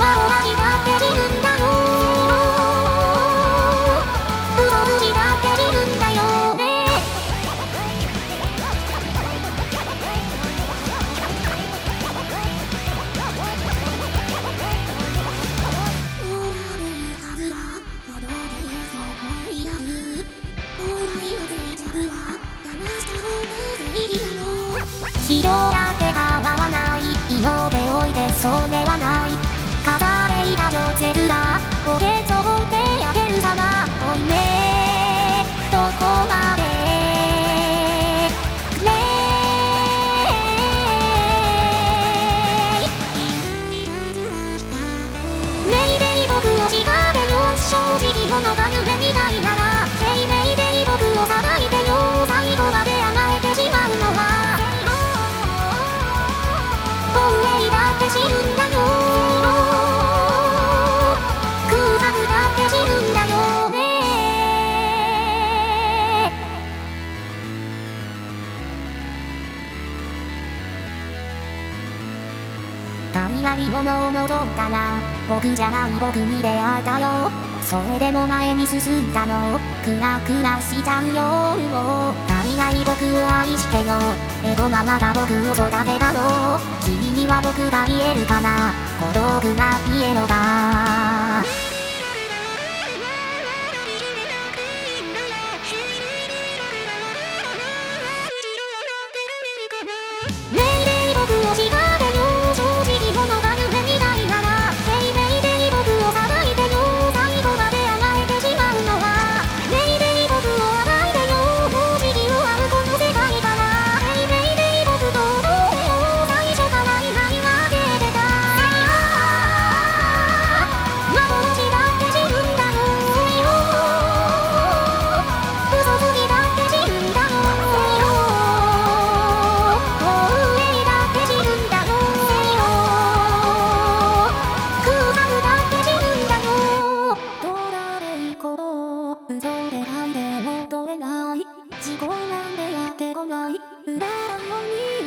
は同じだって自分だよ嘘つきだって自分だよね白だけが合わない。色でおいてそれはない。直者が夢みたいならメイメイデイ僕をさばいてよ。最後まで甘えてしまうのは本命だって知るんだよ。空白だって知るんだよ。ね雷ものを戻ったら僕じゃない僕に出会えたよ。それでも前に進んだのクラクラしちゃうよ足りない僕を愛してよエゴママが僕を育てたの。君には僕が見えるかな。孤独なピエロがもな裏もに